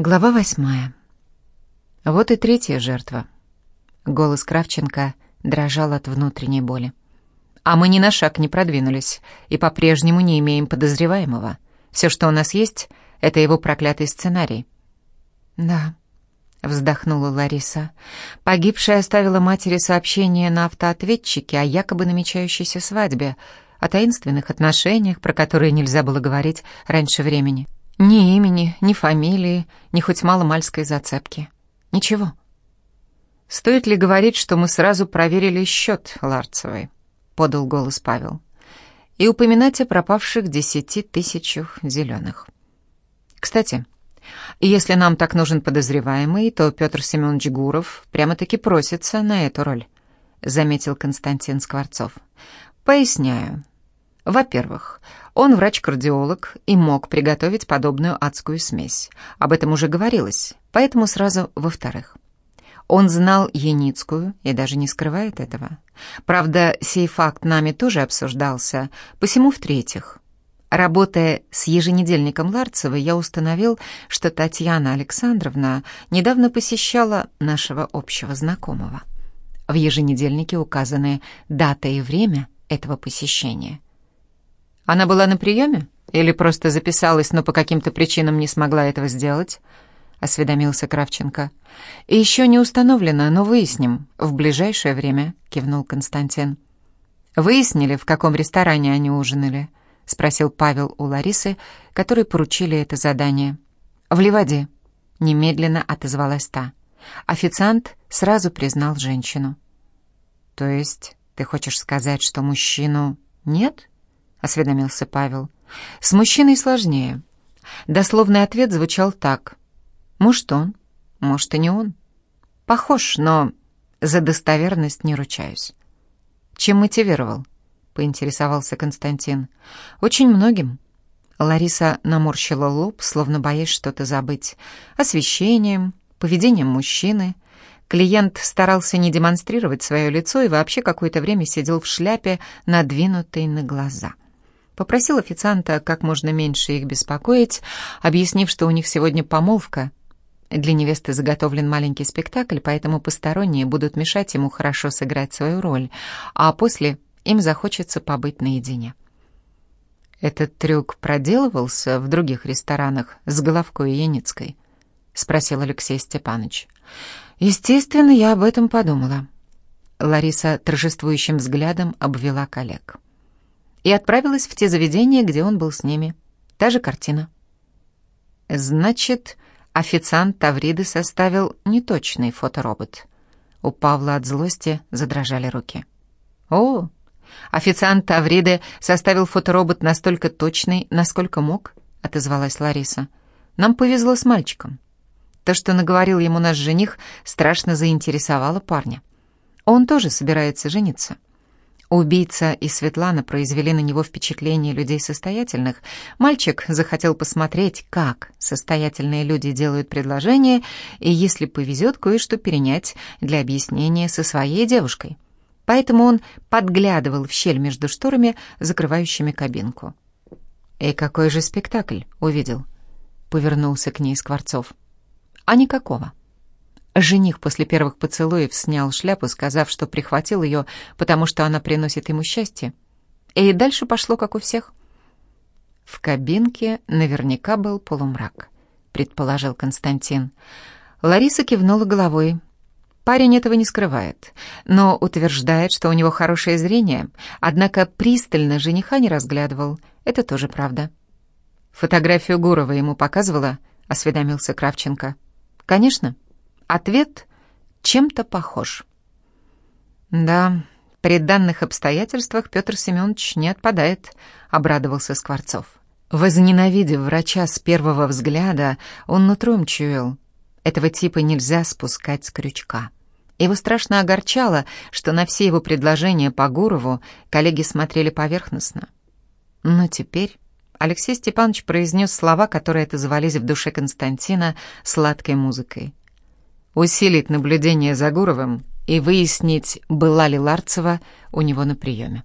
Глава восьмая. Вот и третья жертва. Голос Кравченко дрожал от внутренней боли. А мы ни на шаг не продвинулись и по-прежнему не имеем подозреваемого. Все, что у нас есть, это его проклятый сценарий. Да, вздохнула Лариса. Погибшая оставила матери сообщение на автоответчике о якобы намечающейся свадьбе, о таинственных отношениях, про которые нельзя было говорить раньше времени. Ни имени, ни фамилии, ни хоть маломальской зацепки. Ничего. «Стоит ли говорить, что мы сразу проверили счет Ларцевой?» — подал голос Павел. «И упоминать о пропавших десяти тысячах зеленых. Кстати, если нам так нужен подозреваемый, то Петр Семенович Гуров прямо-таки просится на эту роль», — заметил Константин Скворцов. «Поясняю. Во-первых, он врач-кардиолог и мог приготовить подобную адскую смесь. Об этом уже говорилось, поэтому сразу во-вторых. Он знал Яницкую и даже не скрывает этого. Правда, сей факт нами тоже обсуждался, посему в-третьих. Работая с еженедельником Ларцева, я установил, что Татьяна Александровна недавно посещала нашего общего знакомого. В еженедельнике указаны дата и время этого посещения – она была на приеме? Или просто записалась, но по каким-то причинам не смогла этого сделать?» — осведомился Кравченко. «И еще не установлено, но выясним. В ближайшее время», — кивнул Константин. «Выяснили, в каком ресторане они ужинали?» — спросил Павел у Ларисы, которой поручили это задание. «В Ливаде», — немедленно отозвалась та. Официант сразу признал женщину. «То есть ты хочешь сказать, что мужчину нет?» — осведомился Павел. «С мужчиной сложнее». Дословный ответ звучал так. «Может, он, может, и не он. Похож, но за достоверность не ручаюсь». «Чем мотивировал?» — поинтересовался Константин. «Очень многим». Лариса наморщила лоб, словно боясь что-то забыть. «Освещением, поведением мужчины». Клиент старался не демонстрировать свое лицо и вообще какое-то время сидел в шляпе, надвинутой на глаза. Попросил официанта как можно меньше их беспокоить, объяснив, что у них сегодня помолвка. Для невесты заготовлен маленький спектакль, поэтому посторонние будут мешать ему хорошо сыграть свою роль, а после им захочется побыть наедине. «Этот трюк проделывался в других ресторанах с Головкой и Яницкой?» — спросил Алексей Степанович. «Естественно, я об этом подумала». Лариса торжествующим взглядом обвела коллег и отправилась в те заведения, где он был с ними. Та же картина. Значит, официант Тавриды составил неточный фоторобот. У Павла от злости задрожали руки. «О, официант Тавриды составил фоторобот настолько точный, насколько мог», — отозвалась Лариса. «Нам повезло с мальчиком. То, что наговорил ему наш жених, страшно заинтересовало парня. Он тоже собирается жениться». Убийца и Светлана произвели на него впечатление людей состоятельных. Мальчик захотел посмотреть, как состоятельные люди делают предложения, и, если повезет, кое-что перенять для объяснения со своей девушкой. Поэтому он подглядывал в щель между шторами, закрывающими кабинку. «И какой же спектакль увидел?» — повернулся к ней Скворцов. «А никакого. Жених после первых поцелуев снял шляпу, сказав, что прихватил ее, потому что она приносит ему счастье. И дальше пошло, как у всех. В кабинке наверняка был полумрак, предположил Константин. Лариса кивнула головой. Парень этого не скрывает, но утверждает, что у него хорошее зрение, однако пристально жениха не разглядывал. Это тоже правда. Фотографию Гурова ему показывала, осведомился Кравченко. Конечно. Ответ чем-то похож. «Да, при данных обстоятельствах Петр Семенович не отпадает», — обрадовался Скворцов. Возненавидев врача с первого взгляда, он нутром чуял. Этого типа нельзя спускать с крючка. Его страшно огорчало, что на все его предложения по Гурову коллеги смотрели поверхностно. Но теперь Алексей Степанович произнес слова, которые отозвались в душе Константина сладкой музыкой усилить наблюдение за Гуровым и выяснить, была ли Ларцева у него на приеме.